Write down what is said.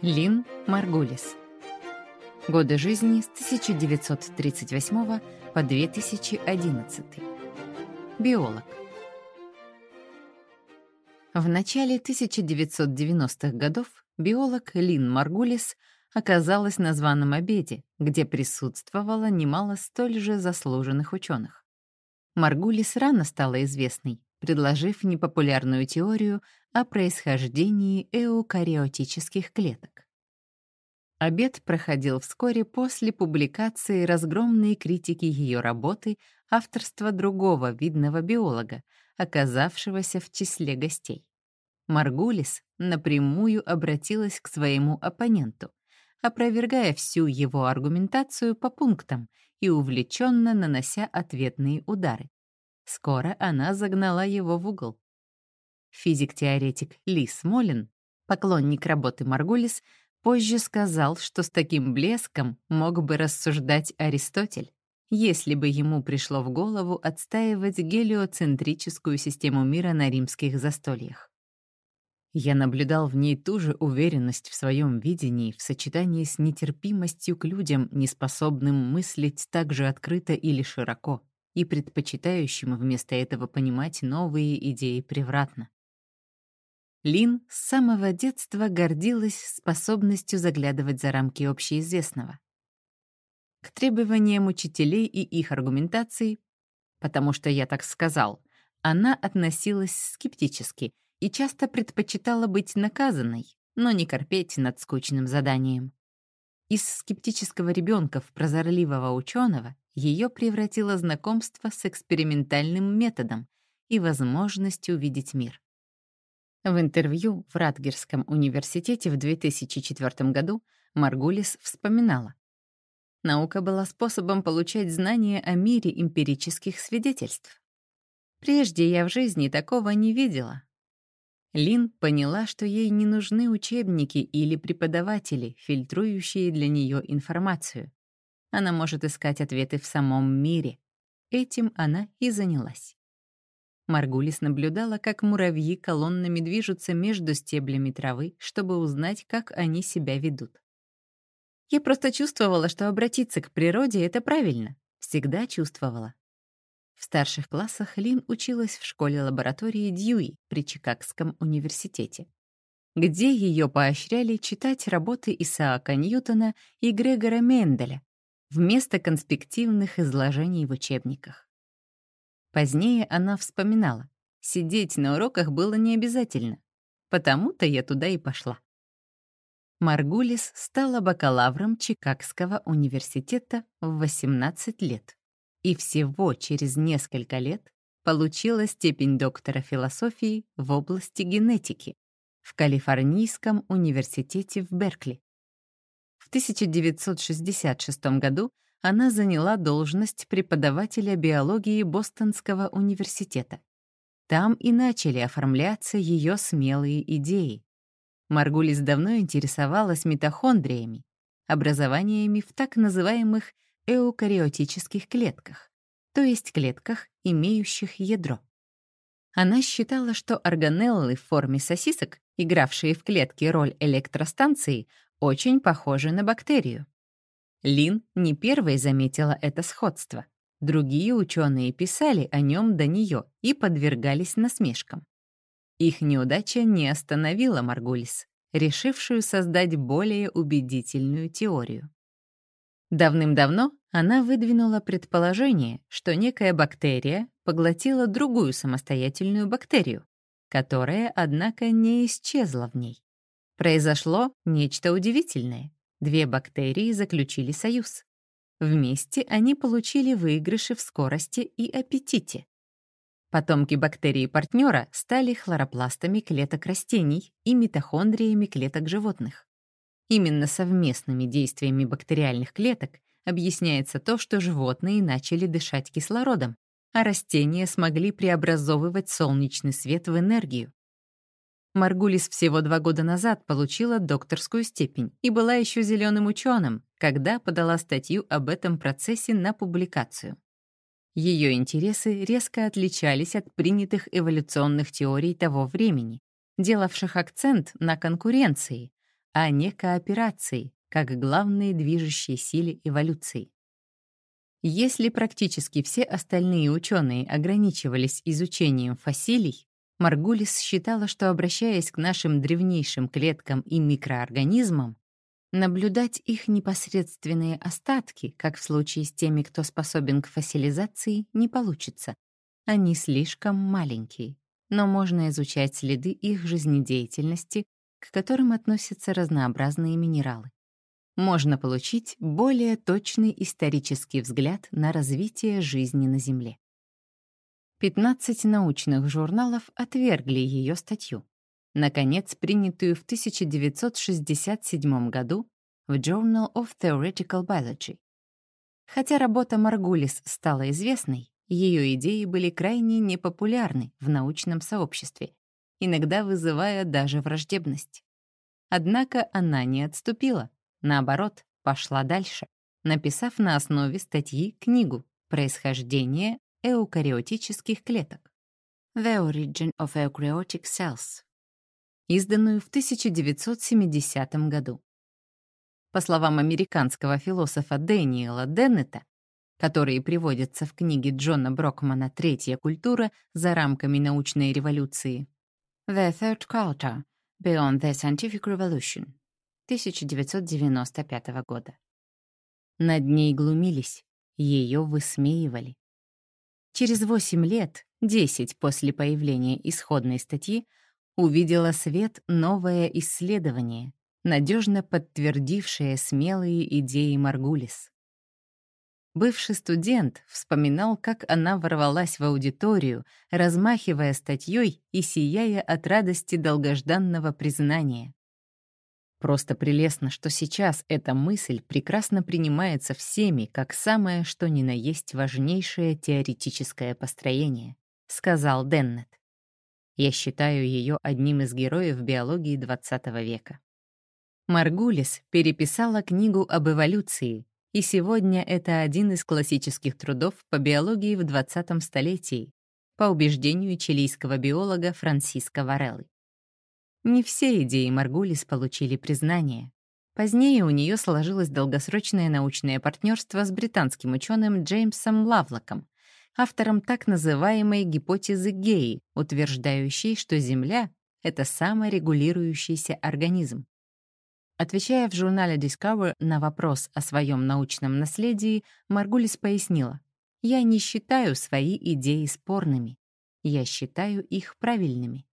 Лин Маргулис. Годы жизни с 1938 по 2011. Биолог. В начале 1990-х годов биолог Лин Маргулис оказалась на званом обеде, где присутствовало немало столь же заслуженных ученых. Маргулис рано стала известной, предложив непопулярную теорию о происхождении эукариотических клеток. Обед проходил вскоре после публикации разгромной критики ее работы авторства другого видного биолога, оказавшегося в числе гостей. Маргулис напрямую обратилась к своему оппоненту, опровергая всю его аргументацию по пунктам и увлеченно нанося ответные удары. Скоро она загнала его в угол. Физик-теоретик Ли Смолин, поклонник работы Маргулис, позже сказал, что с таким блеском мог бы рассуждать Аристотель, если бы ему пришло в голову отстаивать гелиоцентрическую систему мира на римских застольях. Я наблюдал в ней ту же уверенность в своем видении в сочетании с нетерпимостью к людям, неспособным мыслить так же открыто или широко, и предпочитающим вместо этого понимать новые идеи превратно. Лин с самого детства гордилась способностью заглядывать за рамки общеизвестного. К требованиям учителей и их аргументации, потому что я так сказал, она относилась скептически и часто предпочитала быть наказанной, но не корпеть над скучным заданием. Из скептического ребенка в прозорливого ученого ее превратило знакомство с экспериментальным методом и возможность увидеть мир. В интервью в Ратгерском университете в 2004 году Маргулис вспоминала. Наука была способом получать знания о мире эмпирических свидетельств. Прежде я в жизни такого не видела. Лин поняла, что ей не нужны учебники или преподаватели, фильтрующие для нее информацию. Она может искать ответы в самом мире. Этим она и занялась. Маргулис наблюдала, как муравьи колоннами движутся между стеблями травы, чтобы узнать, как они себя ведут. Я просто чувствовала, что обратиться к природе — это правильно. Всегда чувствовала. В старших классах Лин училась в школе-лаборатории Дьюи при Чикагском университете, где ее поощряли читать работы Исаака Ньютона и Грегора Менделя вместо конспективных изложений в учебниках. Позднее она вспоминала, сидеть на уроках было не обязательно, потому-то я туда и пошла. Маргулис стала бакалавром Чикагского университета в 18 лет и всего через несколько лет получила степень доктора философии в области генетики в Калифорнийском университете в Беркли. В 1966 году она заняла должность преподавателя биологии Бостонского университета. Там и начали оформляться ее смелые идеи. Маргулис давно интересовалась митохондриями, образованиями в так называемых эукариотических клетках, то есть клетках, имеющих ядро. Она считала, что органеллы в форме сосисок, игравшие в клетке роль электростанции, очень похожи на бактерию. Лин не первой заметила это сходство. Другие ученые писали о нем до нее и подвергались насмешкам. Их неудача не остановила Маргулис, решившую создать более убедительную теорию. Давным-давно она выдвинула предположение, что некая бактерия поглотила другую самостоятельную бактерию, которая, однако, не исчезла в ней. Произошло нечто удивительное. Две бактерии заключили союз. Вместе они получили выигрыши в скорости и аппетите. Потомки бактерии партнера стали хлоропластами клеток растений и митохондриями клеток животных. Именно совместными действиями бактериальных клеток объясняется то, что животные начали дышать кислородом, а растения смогли преобразовывать солнечный свет в энергию. Маргулис всего два года назад получила докторскую степень и была еще зеленым ученым, когда подала статью об этом процессе на публикацию. Ее интересы резко отличались от принятых эволюционных теорий того времени, делавших акцент на конкуренции, а не кооперацией, как главной движущей силе эволюции. Если практически все остальные ученые ограничивались изучением фасилий, Маргулис считала, что, обращаясь к нашим древнейшим клеткам и микроорганизмам, наблюдать их непосредственные остатки, как в случае с теми, кто способен к фасилизации, не получится. Они слишком маленькие, но можно изучать следы их жизнедеятельности, к которым относятся разнообразные минералы можно получить более точный исторический взгляд на развитие жизни на Земле. 15 научных журналов отвергли ее статью, наконец принятую в 1967 году в Journal of Theoretical Biology. Хотя работа Маргулис стала известной, ее идеи были крайне непопулярны в научном сообществе, иногда вызывая даже враждебность. Однако она не отступила Наоборот, пошла дальше, написав на основе статьи книгу «Происхождение эукариотических клеток» «The Origin of Eukaryotic Cells», изданную в 1970 году. По словам американского философа Дэниела Деннета, которые приводятся в книге Джона Брокмана «Третья культура» за рамками научной революции, «The Third Culture — Beyond the Scientific Revolution», 1995 года. Над ней глумились, ее высмеивали. Через 8 лет, 10 после появления исходной статьи, увидела свет новое исследование, надежно подтвердившее смелые идеи Маргулис. Бывший студент вспоминал, как она ворвалась в аудиторию, размахивая статьей и сияя от радости долгожданного признания. Просто прелестно, что сейчас эта мысль прекрасно принимается всеми как самое что ни на есть важнейшее теоретическое построение, сказал Деннет. Я считаю ее одним из героев биологии XX века. Маргулис переписала книгу об эволюции, и сегодня это один из классических трудов по биологии в 20 столетии, по убеждению чилийского биолога Франсиско Вареллы. Не все идеи Маргулис получили признание. Позднее у нее сложилось долгосрочное научное партнерство с британским ученым Джеймсом Лавлоком, автором так называемой гипотезы Геи, утверждающей, что Земля — это саморегулирующийся организм. Отвечая в журнале Discover на вопрос о своем научном наследии, Маргулис пояснила, «Я не считаю свои идеи спорными. Я считаю их правильными».